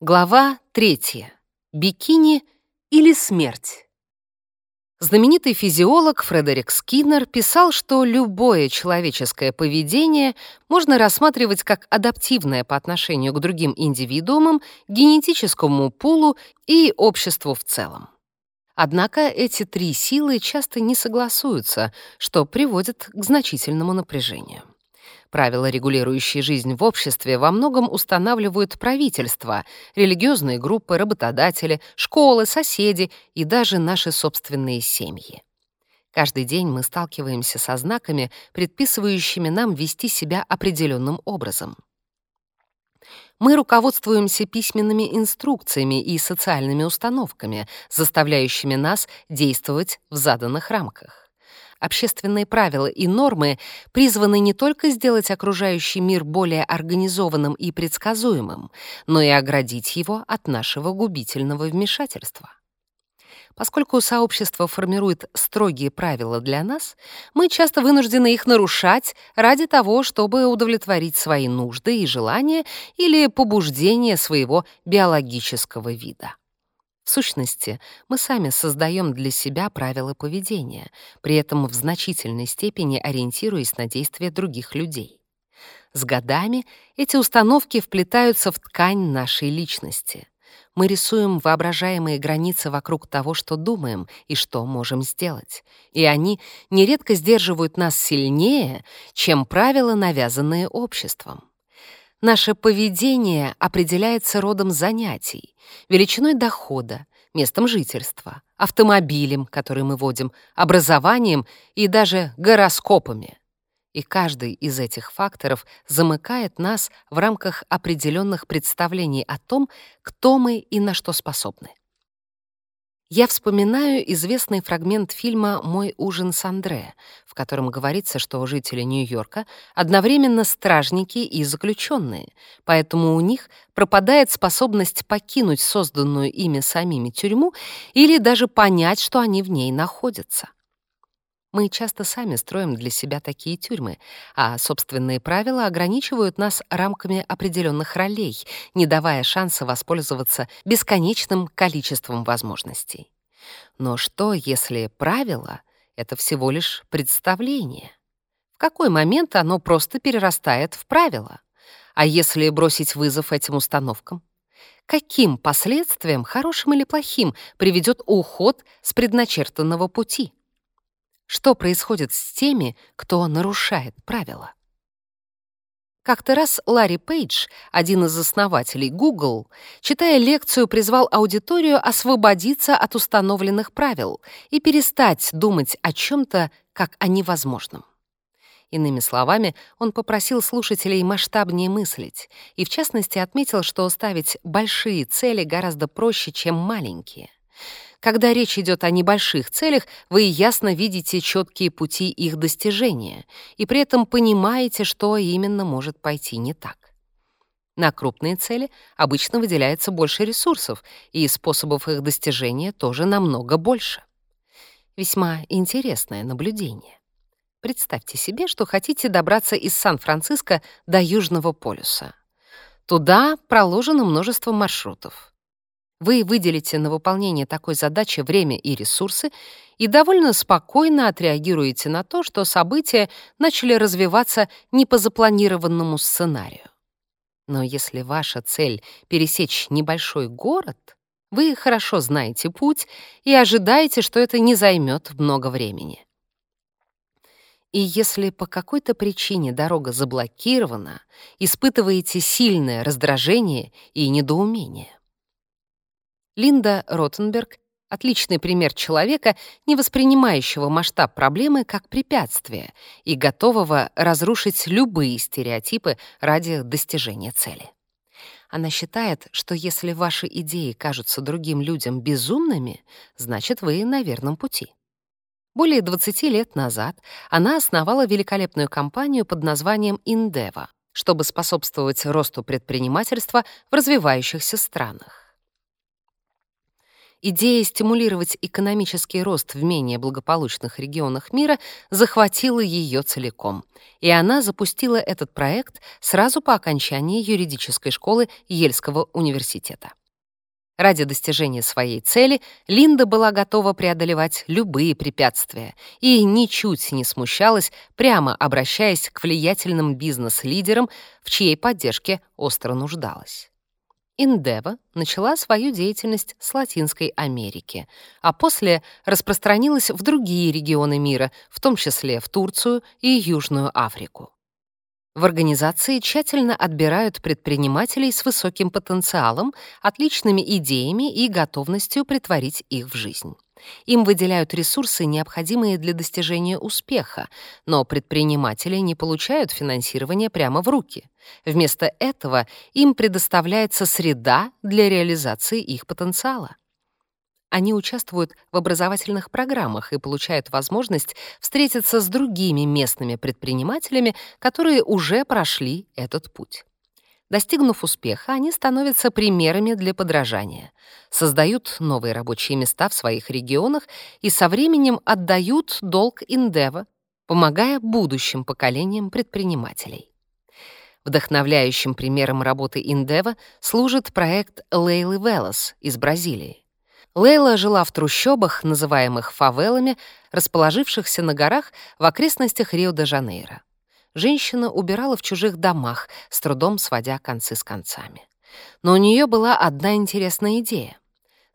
Глава 3. Бикини или смерть. Знаменитый физиолог Фредерик Скиннер писал, что любое человеческое поведение можно рассматривать как адаптивное по отношению к другим индивидуумам, генетическому пулу и обществу в целом. Однако эти три силы часто не согласуются, что приводит к значительному напряжению. Правила, регулирующие жизнь в обществе, во многом устанавливают правительства, религиозные группы, работодатели, школы, соседи и даже наши собственные семьи. Каждый день мы сталкиваемся со знаками, предписывающими нам вести себя определенным образом. Мы руководствуемся письменными инструкциями и социальными установками, заставляющими нас действовать в заданных рамках. Общественные правила и нормы призваны не только сделать окружающий мир более организованным и предсказуемым, но и оградить его от нашего губительного вмешательства. Поскольку сообщество формирует строгие правила для нас, мы часто вынуждены их нарушать ради того, чтобы удовлетворить свои нужды и желания или побуждения своего биологического вида. В сущности, мы сами создаем для себя правила поведения, при этом в значительной степени ориентируясь на действия других людей. С годами эти установки вплетаются в ткань нашей личности. Мы рисуем воображаемые границы вокруг того, что думаем и что можем сделать, и они нередко сдерживают нас сильнее, чем правила, навязанные обществом. Наше поведение определяется родом занятий, величиной дохода, местом жительства, автомобилем, который мы водим, образованием и даже гороскопами. И каждый из этих факторов замыкает нас в рамках определенных представлений о том, кто мы и на что способны. Я вспоминаю известный фрагмент фильма «Мой ужин с Андре», в котором говорится, что жители Нью-Йорка одновременно стражники и заключенные, поэтому у них пропадает способность покинуть созданную ими самими тюрьму или даже понять, что они в ней находятся. Мы часто сами строим для себя такие тюрьмы, а собственные правила ограничивают нас рамками определенных ролей, не давая шанса воспользоваться бесконечным количеством возможностей. Но что, если правило — это всего лишь представление? В какой момент оно просто перерастает в правило? А если бросить вызов этим установкам? Каким последствиям, хорошим или плохим, приведет уход с предначертанного пути? что происходит с теми, кто нарушает правила. Как-то раз Ларри Пейдж, один из основателей Google, читая лекцию, призвал аудиторию освободиться от установленных правил и перестать думать о чем-то как о невозможном. Иными словами, он попросил слушателей масштабнее мыслить и, в частности, отметил, что ставить большие цели гораздо проще, чем маленькие — когда речь идет о небольших целях, вы ясно видите четкие пути их достижения и при этом понимаете, что именно может пойти не так. На крупные цели обычно выделяется больше ресурсов, и способов их достижения тоже намного больше. Весьма интересное наблюдение. Представьте себе, что хотите добраться из Сан-Франциско до Южного полюса. Туда проложено множество маршрутов. Вы выделите на выполнение такой задачи время и ресурсы и довольно спокойно отреагируете на то, что события начали развиваться не по запланированному сценарию. Но если ваша цель — пересечь небольшой город, вы хорошо знаете путь и ожидаете, что это не займет много времени. И если по какой-то причине дорога заблокирована, испытываете сильное раздражение и недоумение. Линда Ротенберг — отличный пример человека, не воспринимающего масштаб проблемы как препятствие и готового разрушить любые стереотипы ради достижения цели. Она считает, что если ваши идеи кажутся другим людям безумными, значит, вы на верном пути. Более 20 лет назад она основала великолепную компанию под названием «Индева», чтобы способствовать росту предпринимательства в развивающихся странах идея стимулировать экономический рост в менее благополучных регионах мира захватила ее целиком, и она запустила этот проект сразу по окончании юридической школы Ельского университета. Ради достижения своей цели Линда была готова преодолевать любые препятствия и ничуть не смущалась, прямо обращаясь к влиятельным бизнес-лидерам, в чьей поддержке остро нуждалась. Индева начала свою деятельность с Латинской Америки, а после распространилась в другие регионы мира, в том числе в Турцию и Южную Африку. В организации тщательно отбирают предпринимателей с высоким потенциалом, отличными идеями и готовностью притворить их в жизнь. Им выделяют ресурсы, необходимые для достижения успеха, но предприниматели не получают финансирование прямо в руки. Вместо этого им предоставляется среда для реализации их потенциала. Они участвуют в образовательных программах и получают возможность встретиться с другими местными предпринимателями, которые уже прошли этот путь. Достигнув успеха, они становятся примерами для подражания, создают новые рабочие места в своих регионах и со временем отдают долг Индева, помогая будущим поколениям предпринимателей. Вдохновляющим примером работы Индева служит проект Лейлы Велос из Бразилии. Лейла жила в трущобах, называемых фавелами, расположившихся на горах в окрестностях Рио-де-Жанейро женщина убирала в чужих домах, с трудом сводя концы с концами. Но у нее была одна интересная идея.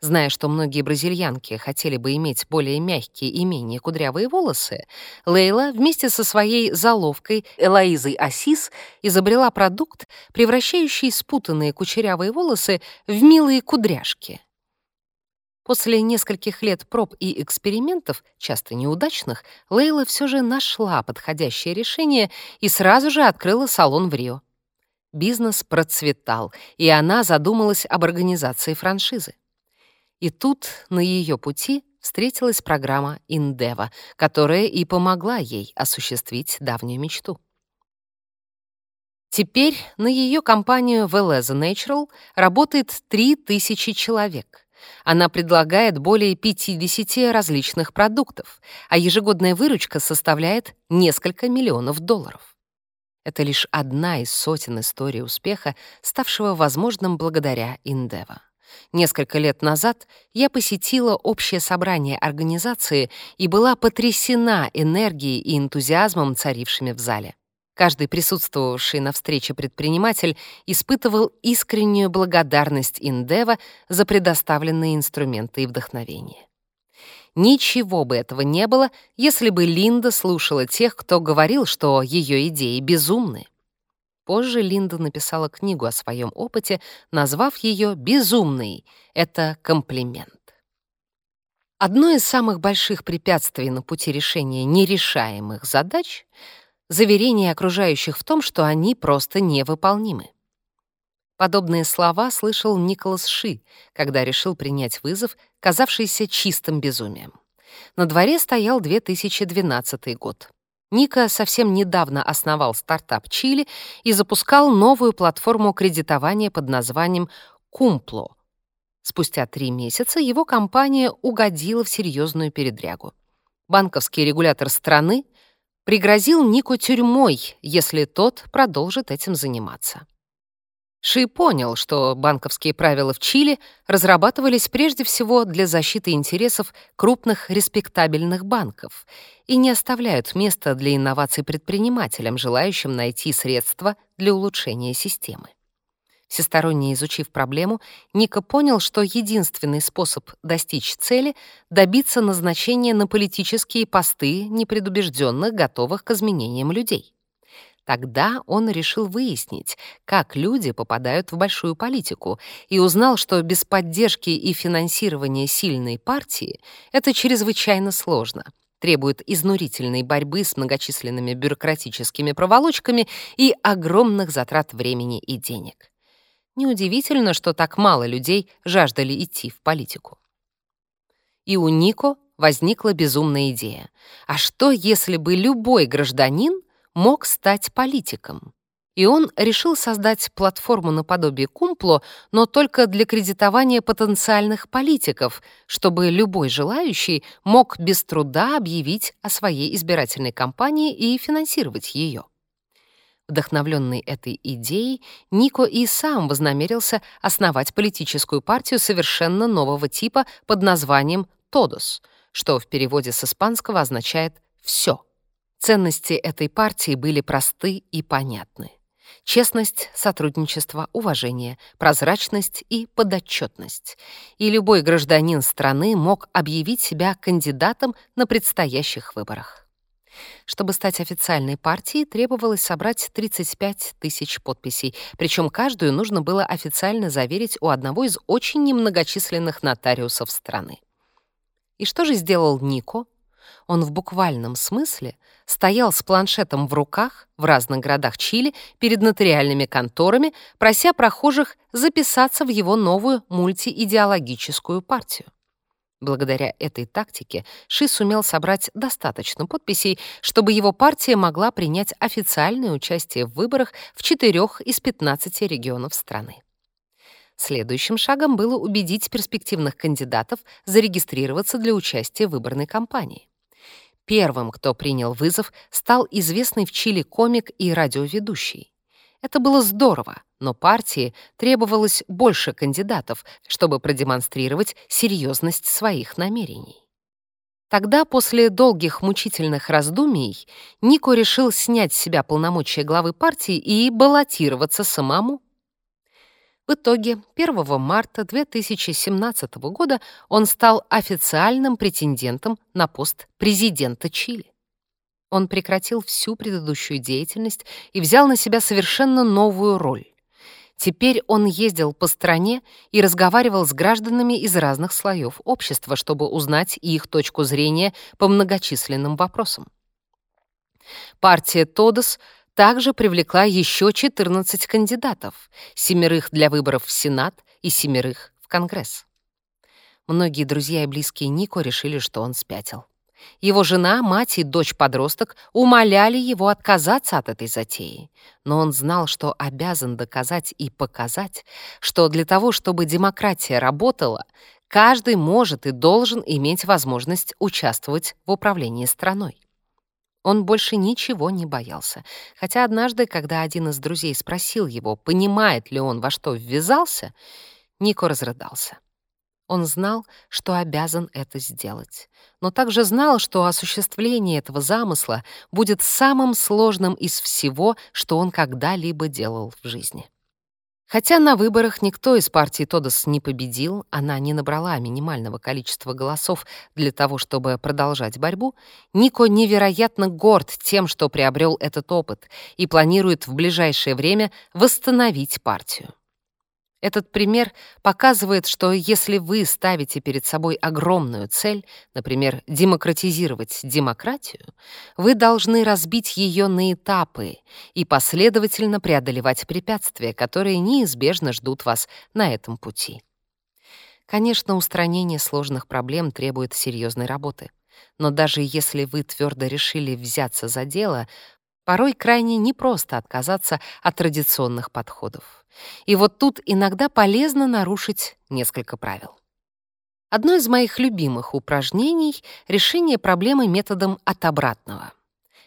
Зная, что многие бразильянки хотели бы иметь более мягкие и менее кудрявые волосы, Лейла вместе со своей заловкой Элоизой Асис изобрела продукт, превращающий спутанные кучерявые волосы в милые кудряшки. После нескольких лет проб и экспериментов, часто неудачных, Лейла все же нашла подходящее решение и сразу же открыла салон в Рио. Бизнес процветал, и она задумалась об организации франшизы. И тут на ее пути встретилась программа Индева, которая и помогла ей осуществить давнюю мечту. Теперь на ее компанию Veleza Natural работает 3000 человек. Она предлагает более 50 различных продуктов, а ежегодная выручка составляет несколько миллионов долларов. Это лишь одна из сотен историй успеха, ставшего возможным благодаря Индева. Несколько лет назад я посетила общее собрание организации и была потрясена энергией и энтузиазмом, царившими в зале. Каждый присутствовавший на встрече предприниматель испытывал искреннюю благодарность Индева за предоставленные инструменты и вдохновение. Ничего бы этого не было, если бы Линда слушала тех, кто говорил, что ее идеи безумны. Позже Линда написала книгу о своем опыте, назвав ее «Безумный». Это комплимент. Одно из самых больших препятствий на пути решения нерешаемых задач заверения окружающих в том, что они просто невыполнимы. Подобные слова слышал Николас Ши, когда решил принять вызов, казавшийся чистым безумием. На дворе стоял 2012 год. Ника совсем недавно основал стартап Чили и запускал новую платформу кредитования под названием «Кумпло». Спустя три месяца его компания угодила в серьезную передрягу. Банковский регулятор страны пригрозил Нику тюрьмой, если тот продолжит этим заниматься. Ши понял, что банковские правила в Чили разрабатывались прежде всего для защиты интересов крупных респектабельных банков и не оставляют места для инноваций предпринимателям, желающим найти средства для улучшения системы. Всесторонне изучив проблему, Ника понял, что единственный способ достичь цели — добиться назначения на политические посты непредубежденных, готовых к изменениям людей. Тогда он решил выяснить, как люди попадают в большую политику, и узнал, что без поддержки и финансирования сильной партии это чрезвычайно сложно, требует изнурительной борьбы с многочисленными бюрократическими проволочками и огромных затрат времени и денег. Неудивительно, что так мало людей жаждали идти в политику. И у Нико возникла безумная идея. А что, если бы любой гражданин мог стать политиком? И он решил создать платформу наподобие Кумпло, но только для кредитования потенциальных политиков, чтобы любой желающий мог без труда объявить о своей избирательной кампании и финансировать ее. Вдохновленный этой идеей, Нико и сам вознамерился основать политическую партию совершенно нового типа под названием «Тодос», что в переводе с испанского означает «все». Ценности этой партии были просты и понятны. Честность, сотрудничество, уважение, прозрачность и подотчетность. И любой гражданин страны мог объявить себя кандидатом на предстоящих выборах. Чтобы стать официальной партией, требовалось собрать 35 тысяч подписей, причем каждую нужно было официально заверить у одного из очень немногочисленных нотариусов страны. И что же сделал Нико? Он в буквальном смысле стоял с планшетом в руках в разных городах Чили перед нотариальными конторами, прося прохожих записаться в его новую мультиидеологическую партию. Благодаря этой тактике Ши сумел собрать достаточно подписей, чтобы его партия могла принять официальное участие в выборах в четырех из 15 регионов страны. Следующим шагом было убедить перспективных кандидатов зарегистрироваться для участия в выборной кампании. Первым, кто принял вызов, стал известный в Чили комик и радиоведущий. Это было здорово, но партии требовалось больше кандидатов, чтобы продемонстрировать серьезность своих намерений. Тогда, после долгих мучительных раздумий, Нико решил снять с себя полномочия главы партии и баллотироваться самому. В итоге 1 марта 2017 года он стал официальным претендентом на пост президента Чили. Он прекратил всю предыдущую деятельность и взял на себя совершенно новую роль. Теперь он ездил по стране и разговаривал с гражданами из разных слоев общества, чтобы узнать их точку зрения по многочисленным вопросам. Партия «Тодос» также привлекла еще 14 кандидатов, семерых для выборов в Сенат и семерых в Конгресс. Многие друзья и близкие Нико решили, что он спятил. Его жена, мать и дочь-подросток умоляли его отказаться от этой затеи, но он знал, что обязан доказать и показать, что для того, чтобы демократия работала, каждый может и должен иметь возможность участвовать в управлении страной. Он больше ничего не боялся, хотя однажды, когда один из друзей спросил его, понимает ли он, во что ввязался, Нико разрыдался. Он знал, что обязан это сделать, но также знал, что осуществление этого замысла будет самым сложным из всего, что он когда-либо делал в жизни. Хотя на выборах никто из партии Тодос не победил, она не набрала минимального количества голосов для того, чтобы продолжать борьбу, Нико невероятно горд тем, что приобрел этот опыт, и планирует в ближайшее время восстановить партию. Этот пример показывает, что если вы ставите перед собой огромную цель, например, демократизировать демократию, вы должны разбить ее на этапы и последовательно преодолевать препятствия, которые неизбежно ждут вас на этом пути. Конечно, устранение сложных проблем требует серьезной работы. Но даже если вы твердо решили взяться за дело, Порой крайне непросто отказаться от традиционных подходов. И вот тут иногда полезно нарушить несколько правил. Одно из моих любимых упражнений — решение проблемы методом от обратного.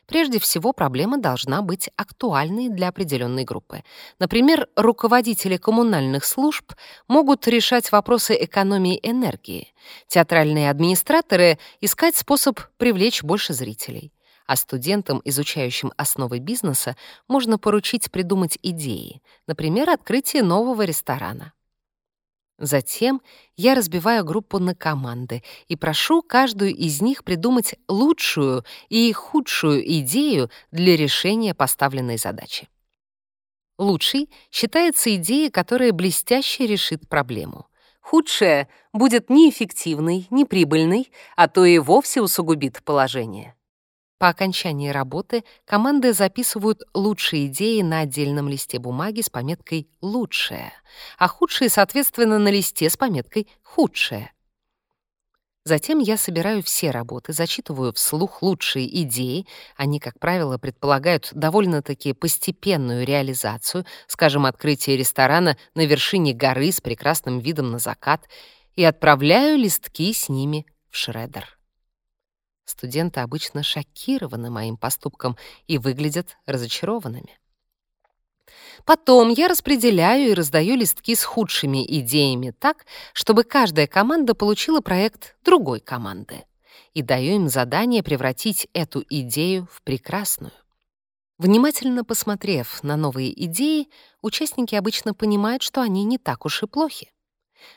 Прежде всего, проблема должна быть актуальной для определенной группы. Например, руководители коммунальных служб могут решать вопросы экономии энергии, театральные администраторы — искать способ привлечь больше зрителей, а студентам, изучающим основы бизнеса, можно поручить придумать идеи, например, открытие нового ресторана. Затем я разбиваю группу на команды и прошу каждую из них придумать лучшую и худшую идею для решения поставленной задачи. Лучшей считается идея, которая блестяще решит проблему. Худшая будет неэффективной, неприбыльной, а то и вовсе усугубит положение. По окончании работы команды записывают лучшие идеи на отдельном листе бумаги с пометкой «лучшее», а худшие, соответственно, на листе с пометкой «худшее». Затем я собираю все работы, зачитываю вслух лучшие идеи, они, как правило, предполагают довольно-таки постепенную реализацию, скажем, открытие ресторана на вершине горы с прекрасным видом на закат, и отправляю листки с ними в шредер. Студенты обычно шокированы моим поступком и выглядят разочарованными. Потом я распределяю и раздаю листки с худшими идеями так, чтобы каждая команда получила проект другой команды. И даю им задание превратить эту идею в прекрасную. Внимательно посмотрев на новые идеи, участники обычно понимают, что они не так уж и плохи.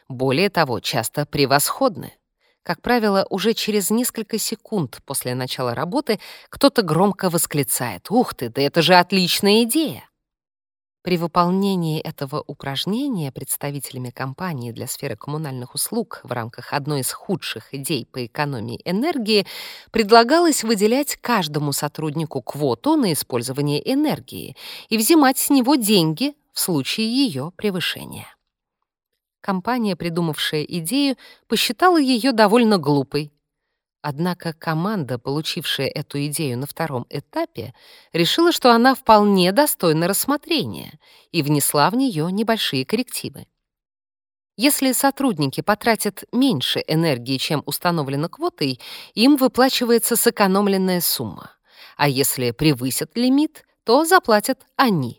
Более того, часто превосходны. Как правило, уже через несколько секунд после начала работы кто-то громко восклицает «Ух ты, да это же отличная идея!» При выполнении этого упражнения представителями компании для сферы коммунальных услуг в рамках одной из худших идей по экономии энергии предлагалось выделять каждому сотруднику квоту на использование энергии и взимать с него деньги в случае ее превышения. Компания, придумавшая идею, посчитала ее довольно глупой. Однако команда, получившая эту идею на втором этапе, решила, что она вполне достойна рассмотрения и внесла в нее небольшие коррективы. Если сотрудники потратят меньше энергии, чем установлено квотой, им выплачивается сэкономленная сумма. А если превысят лимит, то заплатят они.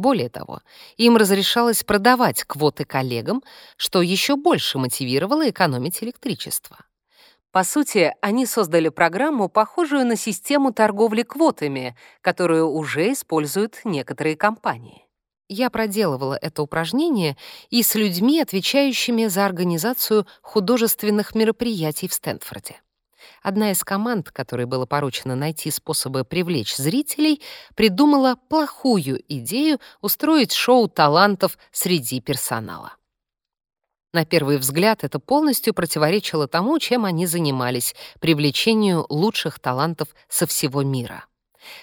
Более того, им разрешалось продавать квоты коллегам, что еще больше мотивировало экономить электричество. По сути, они создали программу, похожую на систему торговли квотами, которую уже используют некоторые компании. Я проделывала это упражнение и с людьми, отвечающими за организацию художественных мероприятий в Стэнфорде. Одна из команд, которой было поручено найти способы привлечь зрителей, придумала плохую идею устроить шоу талантов среди персонала. На первый взгляд это полностью противоречило тому, чем они занимались — привлечению лучших талантов со всего мира.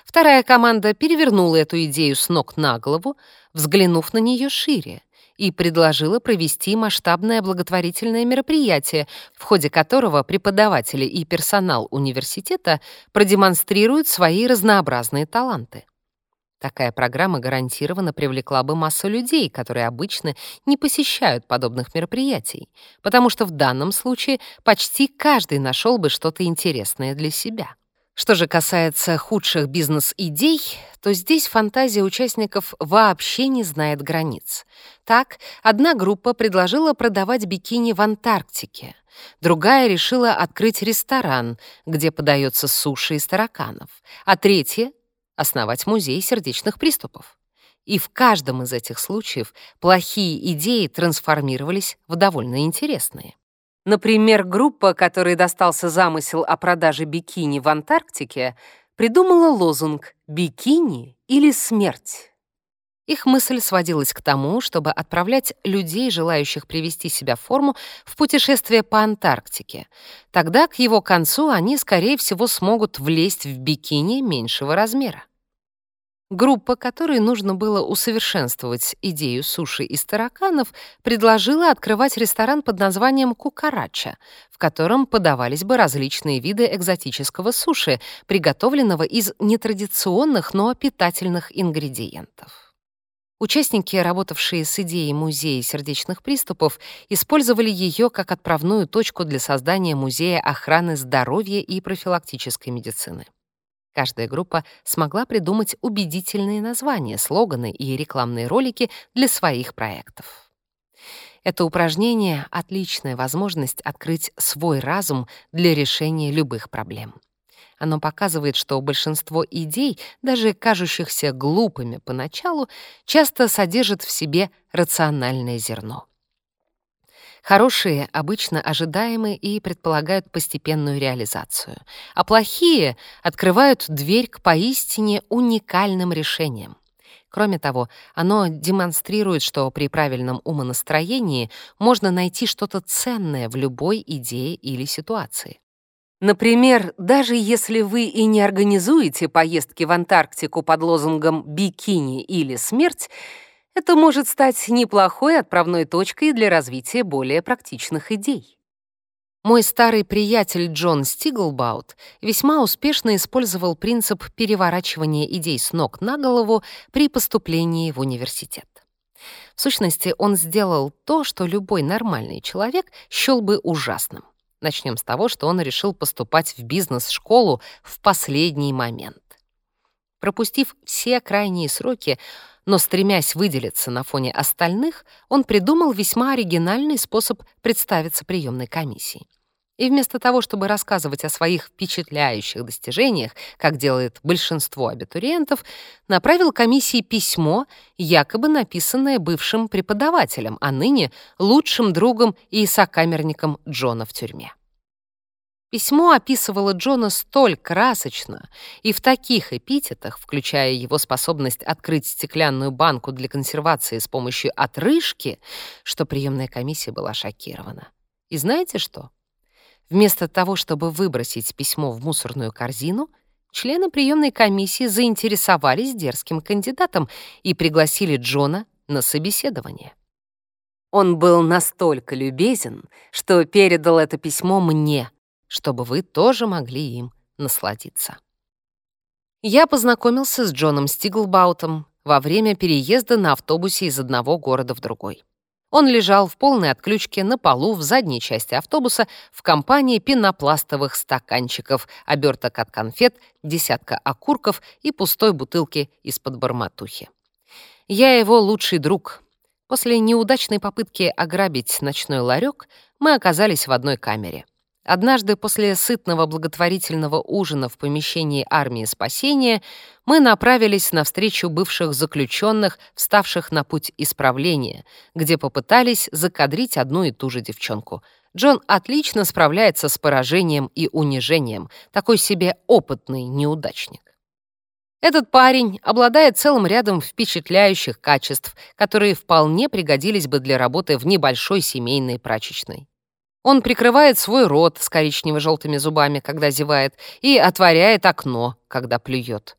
Вторая команда перевернула эту идею с ног на голову, взглянув на нее шире и предложила провести масштабное благотворительное мероприятие, в ходе которого преподаватели и персонал университета продемонстрируют свои разнообразные таланты. Такая программа гарантированно привлекла бы массу людей, которые обычно не посещают подобных мероприятий, потому что в данном случае почти каждый нашел бы что-то интересное для себя. Что же касается худших бизнес-идей, то здесь фантазия участников вообще не знает границ. Так, одна группа предложила продавать бикини в Антарктике, другая решила открыть ресторан, где подается суши из тараканов, а третья — основать музей сердечных приступов. И в каждом из этих случаев плохие идеи трансформировались в довольно интересные. Например, группа, которой достался замысел о продаже бикини в Антарктике, придумала лозунг «Бикини или смерть?». Их мысль сводилась к тому, чтобы отправлять людей, желающих привести себя в форму, в путешествие по Антарктике. Тогда к его концу они, скорее всего, смогут влезть в бикини меньшего размера. Группа, которой нужно было усовершенствовать идею суши из тараканов, предложила открывать ресторан под названием «Кукарача», в котором подавались бы различные виды экзотического суши, приготовленного из нетрадиционных, но питательных ингредиентов. Участники, работавшие с идеей музея сердечных приступов, использовали ее как отправную точку для создания музея охраны здоровья и профилактической медицины. Каждая группа смогла придумать убедительные названия, слоганы и рекламные ролики для своих проектов. Это упражнение — отличная возможность открыть свой разум для решения любых проблем. Оно показывает, что большинство идей, даже кажущихся глупыми поначалу, часто содержат в себе рациональное зерно — Хорошие обычно ожидаемы и предполагают постепенную реализацию, а плохие открывают дверь к поистине уникальным решениям. Кроме того, оно демонстрирует, что при правильном умонастроении можно найти что-то ценное в любой идее или ситуации. Например, даже если вы и не организуете поездки в Антарктику под лозунгом «бикини» или «смерть», это может стать неплохой отправной точкой для развития более практичных идей. Мой старый приятель Джон Стиглбаут весьма успешно использовал принцип переворачивания идей с ног на голову при поступлении в университет. В сущности, он сделал то, что любой нормальный человек счел бы ужасным. Начнем с того, что он решил поступать в бизнес-школу в последний момент. Пропустив все крайние сроки, но стремясь выделиться на фоне остальных, он придумал весьма оригинальный способ представиться приемной комиссии. И вместо того, чтобы рассказывать о своих впечатляющих достижениях, как делает большинство абитуриентов, направил комиссии письмо, якобы написанное бывшим преподавателем, а ныне лучшим другом и сокамерником Джона в тюрьме. Письмо описывало Джона столь красочно и в таких эпитетах, включая его способность открыть стеклянную банку для консервации с помощью отрыжки, что приемная комиссия была шокирована. И знаете что? Вместо того, чтобы выбросить письмо в мусорную корзину, члены приемной комиссии заинтересовались дерзким кандидатом и пригласили Джона на собеседование. Он был настолько любезен, что передал это письмо мне — чтобы вы тоже могли им насладиться. Я познакомился с Джоном Стиглбаутом во время переезда на автобусе из одного города в другой. Он лежал в полной отключке на полу в задней части автобуса в компании пенопластовых стаканчиков, оберток от конфет, десятка окурков и пустой бутылки из-под барматухи. Я его лучший друг. После неудачной попытки ограбить ночной ларек мы оказались в одной камере — Однажды после сытного благотворительного ужина в помещении армии спасения мы направились навстречу бывших заключенных, вставших на путь исправления, где попытались закадрить одну и ту же девчонку. Джон отлично справляется с поражением и унижением, такой себе опытный неудачник. Этот парень обладает целым рядом впечатляющих качеств, которые вполне пригодились бы для работы в небольшой семейной прачечной. Он прикрывает свой рот с коричнево-желтыми зубами, когда зевает, и отворяет окно, когда плюет.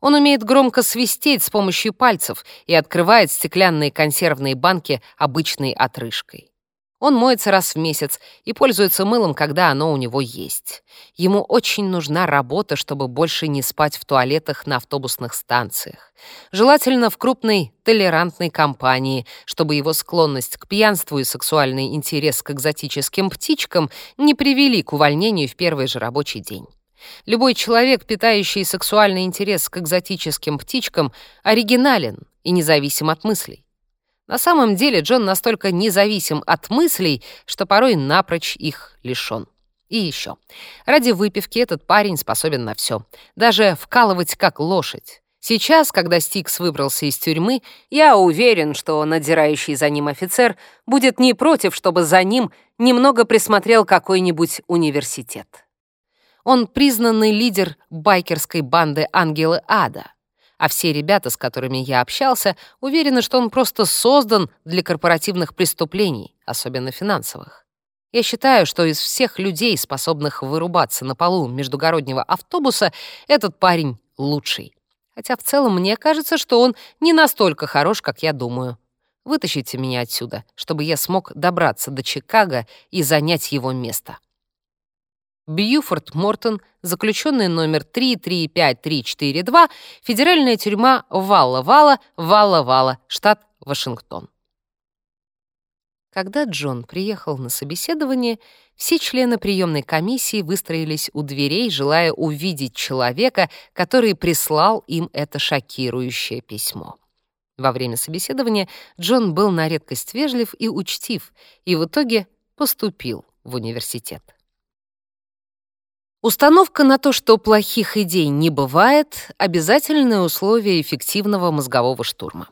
Он умеет громко свистеть с помощью пальцев и открывает стеклянные консервные банки обычной отрыжкой. Он моется раз в месяц и пользуется мылом, когда оно у него есть. Ему очень нужна работа, чтобы больше не спать в туалетах на автобусных станциях. Желательно в крупной, толерантной компании, чтобы его склонность к пьянству и сексуальный интерес к экзотическим птичкам не привели к увольнению в первый же рабочий день. Любой человек, питающий сексуальный интерес к экзотическим птичкам, оригинален и независим от мыслей. На самом деле Джон настолько независим от мыслей, что порой напрочь их лишён. И еще. Ради выпивки этот парень способен на все, Даже вкалывать как лошадь. Сейчас, когда Стикс выбрался из тюрьмы, я уверен, что надирающий за ним офицер будет не против, чтобы за ним немного присмотрел какой-нибудь университет. Он признанный лидер байкерской банды «Ангелы Ада», а все ребята, с которыми я общался, уверены, что он просто создан для корпоративных преступлений, особенно финансовых. Я считаю, что из всех людей, способных вырубаться на полу междугороднего автобуса, этот парень лучший. Хотя в целом мне кажется, что он не настолько хорош, как я думаю. Вытащите меня отсюда, чтобы я смог добраться до Чикаго и занять его место. Бьюфорд Мортон, заключенный номер 335342, федеральная тюрьма Валла-Валла, Валла-Валла, штат Вашингтон. Когда Джон приехал на собеседование, все члены приемной комиссии выстроились у дверей, желая увидеть человека, который прислал им это шокирующее письмо. Во время собеседования Джон был на редкость вежлив и учтив, и в итоге поступил в университет. Установка на то, что плохих идей не бывает, обязательное условие эффективного мозгового штурма.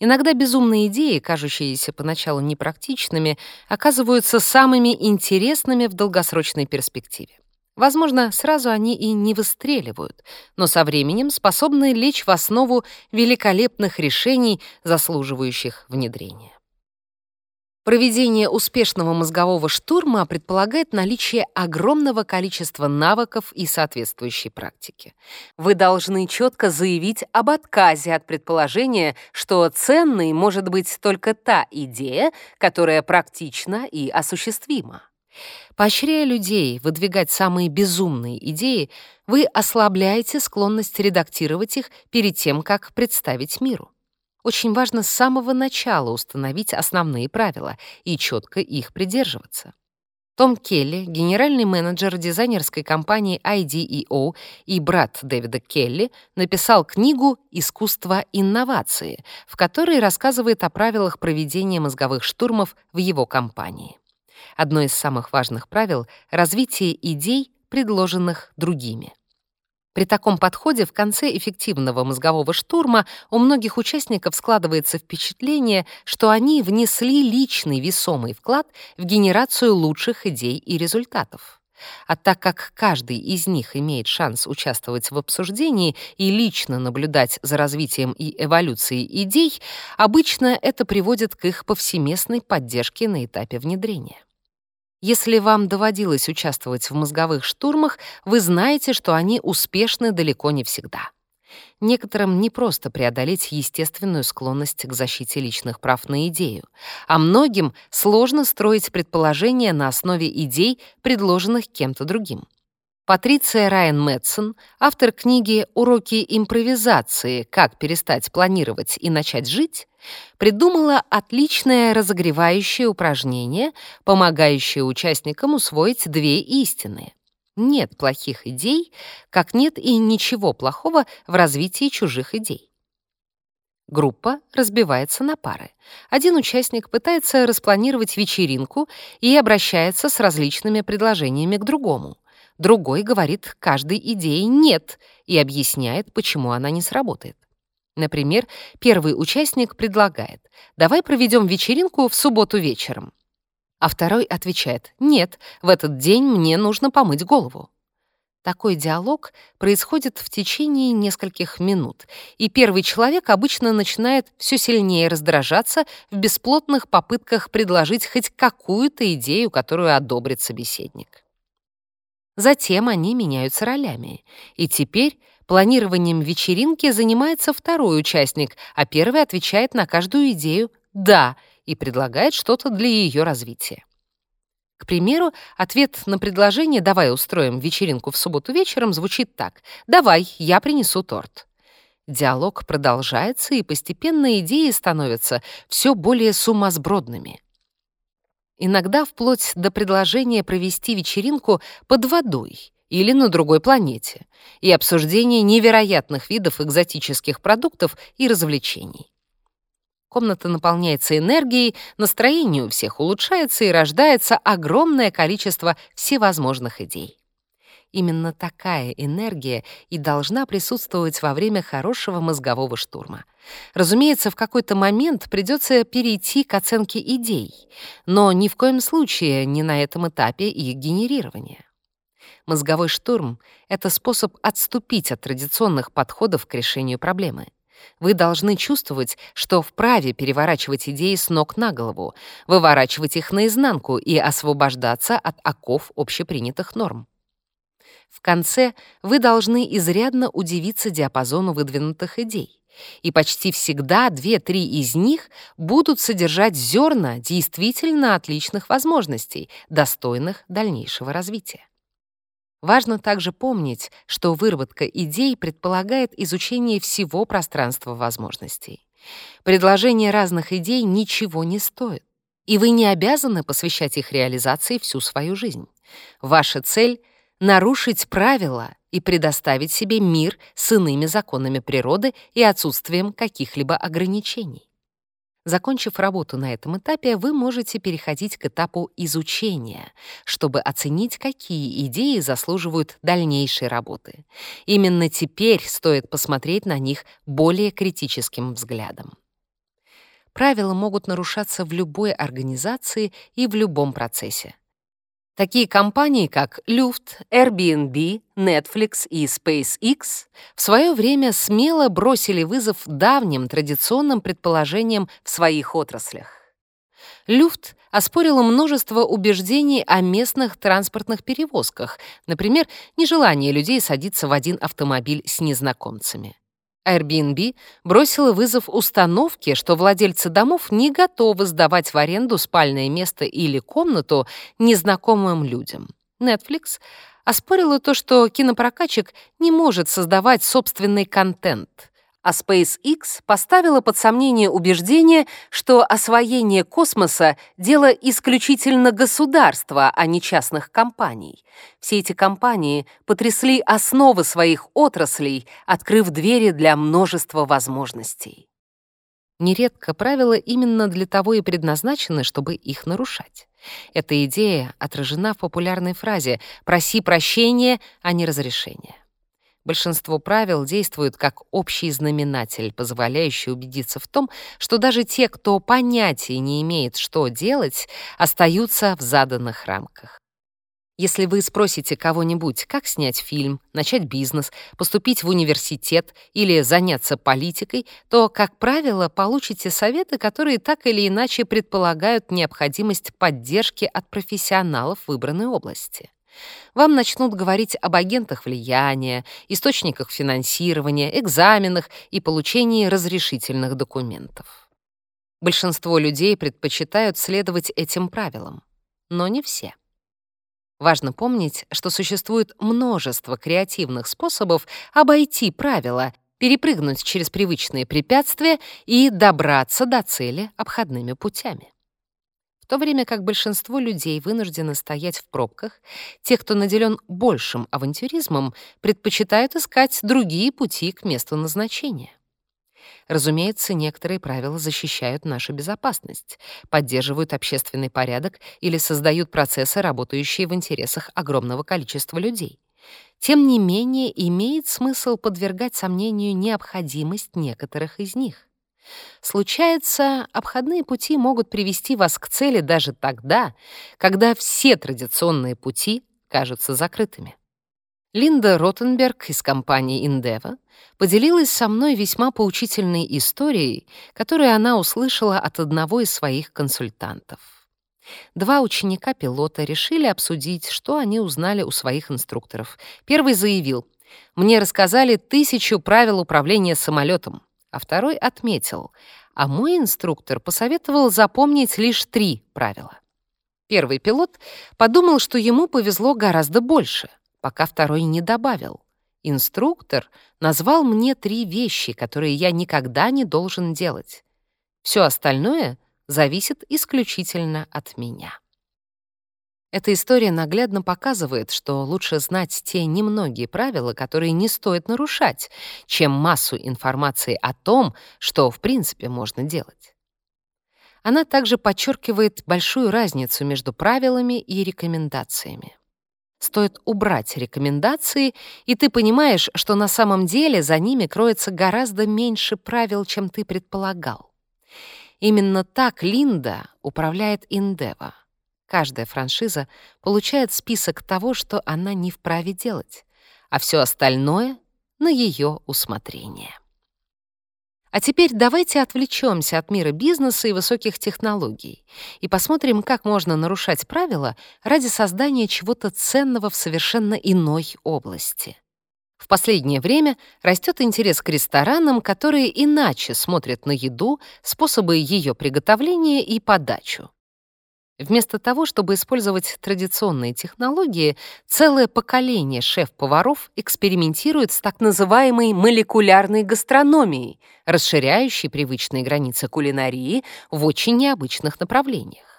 Иногда безумные идеи, кажущиеся поначалу непрактичными, оказываются самыми интересными в долгосрочной перспективе. Возможно, сразу они и не выстреливают, но со временем способны лечь в основу великолепных решений, заслуживающих внедрения. Проведение успешного мозгового штурма предполагает наличие огромного количества навыков и соответствующей практики. Вы должны четко заявить об отказе от предположения, что ценной может быть только та идея, которая практична и осуществима. Поощряя людей выдвигать самые безумные идеи, вы ослабляете склонность редактировать их перед тем, как представить миру. Очень важно с самого начала установить основные правила и четко их придерживаться. Том Келли, генеральный менеджер дизайнерской компании IDEO и брат Дэвида Келли, написал книгу «Искусство инновации», в которой рассказывает о правилах проведения мозговых штурмов в его компании. Одно из самых важных правил — развитие идей, предложенных другими. При таком подходе в конце эффективного мозгового штурма у многих участников складывается впечатление, что они внесли личный весомый вклад в генерацию лучших идей и результатов. А так как каждый из них имеет шанс участвовать в обсуждении и лично наблюдать за развитием и эволюцией идей, обычно это приводит к их повсеместной поддержке на этапе внедрения. Если вам доводилось участвовать в мозговых штурмах, вы знаете, что они успешны далеко не всегда. Некоторым не просто преодолеть естественную склонность к защите личных прав на идею, а многим сложно строить предположения на основе идей, предложенных кем-то другим. Патриция Райан Мэтсон, автор книги «Уроки импровизации. Как перестать планировать и начать жить», придумала отличное разогревающее упражнение, помогающее участникам усвоить две истины. Нет плохих идей, как нет и ничего плохого в развитии чужих идей. Группа разбивается на пары. Один участник пытается распланировать вечеринку и обращается с различными предложениями к другому. Другой говорит каждой идее «нет» и объясняет, почему она не сработает. Например, первый участник предлагает «давай проведем вечеринку в субботу вечером». А второй отвечает «нет, в этот день мне нужно помыть голову». Такой диалог происходит в течение нескольких минут, и первый человек обычно начинает все сильнее раздражаться в бесплотных попытках предложить хоть какую-то идею, которую одобрит собеседник. Затем они меняются ролями. И теперь планированием вечеринки занимается второй участник, а первый отвечает на каждую идею «да» и предлагает что-то для ее развития. К примеру, ответ на предложение «давай устроим вечеринку в субботу вечером» звучит так «давай, я принесу торт». Диалог продолжается, и постепенно идеи становятся все более сумасбродными иногда вплоть до предложения провести вечеринку под водой или на другой планете и обсуждение невероятных видов экзотических продуктов и развлечений. Комната наполняется энергией, настроение у всех улучшается и рождается огромное количество всевозможных идей. Именно такая энергия и должна присутствовать во время хорошего мозгового штурма. Разумеется, в какой-то момент придется перейти к оценке идей, но ни в коем случае не на этом этапе их генерирования. Мозговой штурм — это способ отступить от традиционных подходов к решению проблемы. Вы должны чувствовать, что вправе переворачивать идеи с ног на голову, выворачивать их наизнанку и освобождаться от оков общепринятых норм. В конце вы должны изрядно удивиться диапазону выдвинутых идей. И почти всегда 2-3 из них будут содержать зерна действительно отличных возможностей, достойных дальнейшего развития. Важно также помнить, что выработка идей предполагает изучение всего пространства возможностей. Предложение разных идей ничего не стоит, и вы не обязаны посвящать их реализации всю свою жизнь. Ваша цель — нарушить правила и предоставить себе мир с иными законами природы и отсутствием каких-либо ограничений. Закончив работу на этом этапе, вы можете переходить к этапу изучения, чтобы оценить, какие идеи заслуживают дальнейшей работы. Именно теперь стоит посмотреть на них более критическим взглядом. Правила могут нарушаться в любой организации и в любом процессе. Такие компании, как Lyft, Airbnb, Netflix и SpaceX в свое время смело бросили вызов давним традиционным предположениям в своих отраслях. Люфт оспорила множество убеждений о местных транспортных перевозках, например, нежелание людей садиться в один автомобиль с незнакомцами. Airbnb бросила вызов установке, что владельцы домов не готовы сдавать в аренду спальное место или комнату незнакомым людям. Netflix оспорила то, что кинопрокатчик не может создавать собственный контент — а SpaceX поставила под сомнение убеждение, что освоение космоса — дело исключительно государства, а не частных компаний. Все эти компании потрясли основы своих отраслей, открыв двери для множества возможностей. Нередко правила именно для того и предназначены, чтобы их нарушать. Эта идея отражена в популярной фразе «проси прощения, а не разрешения». Большинство правил действуют как общий знаменатель, позволяющий убедиться в том, что даже те, кто понятия не имеет, что делать, остаются в заданных рамках. Если вы спросите кого-нибудь, как снять фильм, начать бизнес, поступить в университет или заняться политикой, то, как правило, получите советы, которые так или иначе предполагают необходимость поддержки от профессионалов выбранной области. Вам начнут говорить об агентах влияния, источниках финансирования, экзаменах и получении разрешительных документов. Большинство людей предпочитают следовать этим правилам, но не все. Важно помнить, что существует множество креативных способов обойти правила, перепрыгнуть через привычные препятствия и добраться до цели обходными путями в то время как большинство людей вынуждены стоять в пробках, те, кто наделен большим авантюризмом, предпочитают искать другие пути к месту назначения. Разумеется, некоторые правила защищают нашу безопасность, поддерживают общественный порядок или создают процессы, работающие в интересах огромного количества людей. Тем не менее, имеет смысл подвергать сомнению необходимость некоторых из них. Случается, обходные пути могут привести вас к цели даже тогда, когда все традиционные пути кажутся закрытыми. Линда Ротенберг из компании Индева поделилась со мной весьма поучительной историей, которую она услышала от одного из своих консультантов. Два ученика-пилота решили обсудить, что они узнали у своих инструкторов. Первый заявил, «Мне рассказали тысячу правил управления самолетом а второй отметил, а мой инструктор посоветовал запомнить лишь три правила. Первый пилот подумал, что ему повезло гораздо больше, пока второй не добавил. Инструктор назвал мне три вещи, которые я никогда не должен делать. Все остальное зависит исключительно от меня. Эта история наглядно показывает, что лучше знать те немногие правила, которые не стоит нарушать, чем массу информации о том, что в принципе можно делать. Она также подчеркивает большую разницу между правилами и рекомендациями. Стоит убрать рекомендации, и ты понимаешь, что на самом деле за ними кроется гораздо меньше правил, чем ты предполагал. Именно так Линда управляет Индева — каждая франшиза получает список того, что она не вправе делать, а все остальное — на ее усмотрение. А теперь давайте отвлечемся от мира бизнеса и высоких технологий и посмотрим, как можно нарушать правила ради создания чего-то ценного в совершенно иной области. В последнее время растет интерес к ресторанам, которые иначе смотрят на еду, способы ее приготовления и подачу. Вместо того, чтобы использовать традиционные технологии, целое поколение шеф-поваров экспериментирует с так называемой молекулярной гастрономией, расширяющей привычные границы кулинарии в очень необычных направлениях.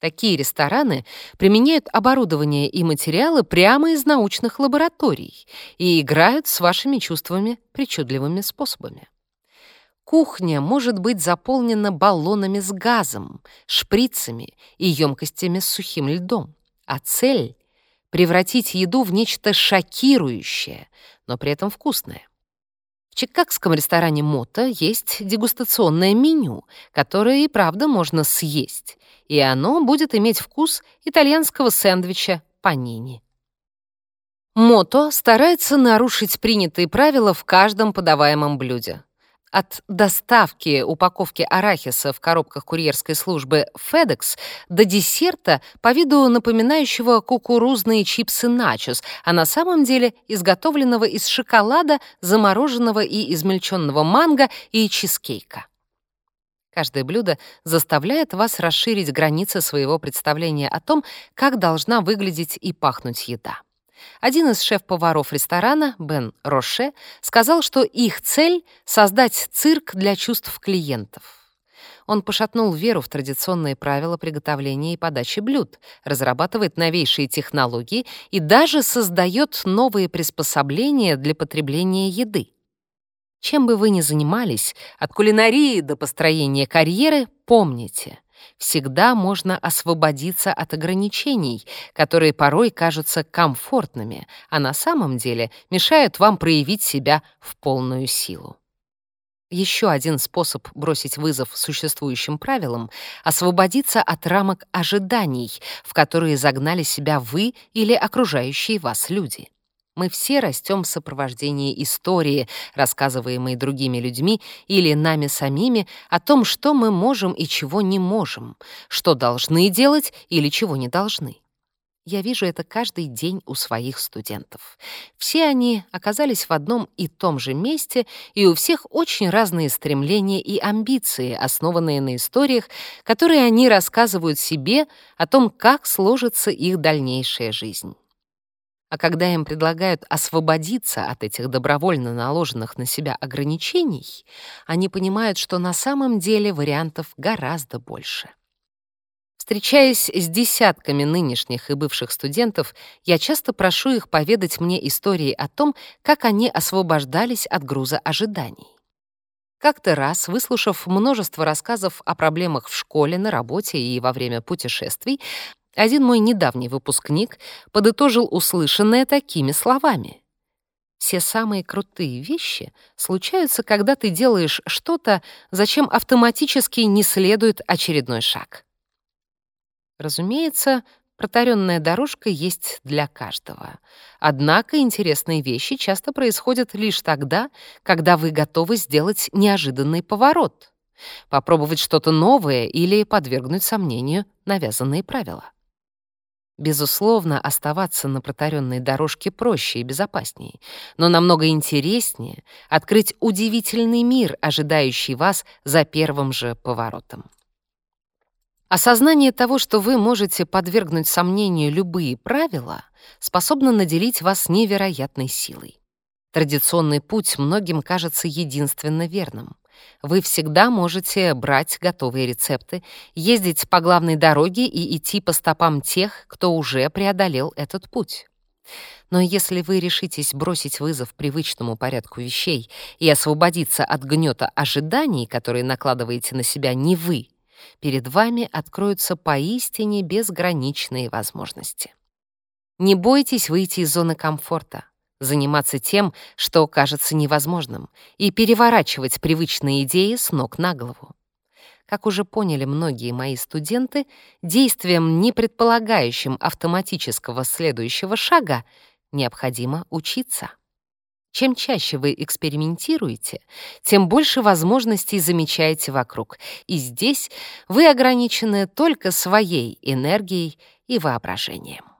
Такие рестораны применяют оборудование и материалы прямо из научных лабораторий и играют с вашими чувствами причудливыми способами. Кухня может быть заполнена баллонами с газом, шприцами и емкостями с сухим льдом. А цель — превратить еду в нечто шокирующее, но при этом вкусное. В чикагском ресторане Мото есть дегустационное меню, которое и правда можно съесть, и оно будет иметь вкус итальянского сэндвича панини. «Мото» старается нарушить принятые правила в каждом подаваемом блюде. От доставки упаковки арахиса в коробках курьерской службы FedEx до десерта по виду напоминающего кукурузные чипсы начос, а на самом деле изготовленного из шоколада, замороженного и измельченного манго и чизкейка. Каждое блюдо заставляет вас расширить границы своего представления о том, как должна выглядеть и пахнуть еда один из шеф-поваров ресторана, Бен Роше, сказал, что их цель — создать цирк для чувств клиентов. Он пошатнул веру в традиционные правила приготовления и подачи блюд, разрабатывает новейшие технологии и даже создает новые приспособления для потребления еды. Чем бы вы ни занимались, от кулинарии до построения карьеры, помните — Всегда можно освободиться от ограничений, которые порой кажутся комфортными, а на самом деле мешают вам проявить себя в полную силу. Еще один способ бросить вызов существующим правилам — освободиться от рамок ожиданий, в которые загнали себя вы или окружающие вас люди. Мы все растем в сопровождении истории, рассказываемой другими людьми или нами самими, о том, что мы можем и чего не можем, что должны делать или чего не должны. Я вижу это каждый день у своих студентов. Все они оказались в одном и том же месте, и у всех очень разные стремления и амбиции, основанные на историях, которые они рассказывают себе о том, как сложится их дальнейшая жизнь. А когда им предлагают освободиться от этих добровольно наложенных на себя ограничений, они понимают, что на самом деле вариантов гораздо больше. Встречаясь с десятками нынешних и бывших студентов, я часто прошу их поведать мне истории о том, как они освобождались от груза ожиданий. Как-то раз, выслушав множество рассказов о проблемах в школе, на работе и во время путешествий, один мой недавний выпускник подытожил услышанное такими словами. «Все самые крутые вещи случаются, когда ты делаешь что-то, зачем автоматически не следует очередной шаг». Разумеется, протаренная дорожка есть для каждого. Однако интересные вещи часто происходят лишь тогда, когда вы готовы сделать неожиданный поворот, попробовать что-то новое или подвергнуть сомнению навязанные правила. Безусловно, оставаться на протаренной дорожке проще и безопаснее, но намного интереснее открыть удивительный мир, ожидающий вас за первым же поворотом. Осознание того, что вы можете подвергнуть сомнению любые правила, способно наделить вас невероятной силой. Традиционный путь многим кажется единственно верным. Вы всегда можете брать готовые рецепты, ездить по главной дороге и идти по стопам тех, кто уже преодолел этот путь. Но если вы решитесь бросить вызов привычному порядку вещей и освободиться от гнета ожиданий, которые накладываете на себя не вы, перед вами откроются поистине безграничные возможности. Не бойтесь выйти из зоны комфорта заниматься тем, что кажется невозможным, и переворачивать привычные идеи с ног на голову. Как уже поняли многие мои студенты, действием, не предполагающим автоматического следующего шага, необходимо учиться. Чем чаще вы экспериментируете, тем больше возможностей замечаете вокруг, и здесь вы ограничены только своей энергией и воображением.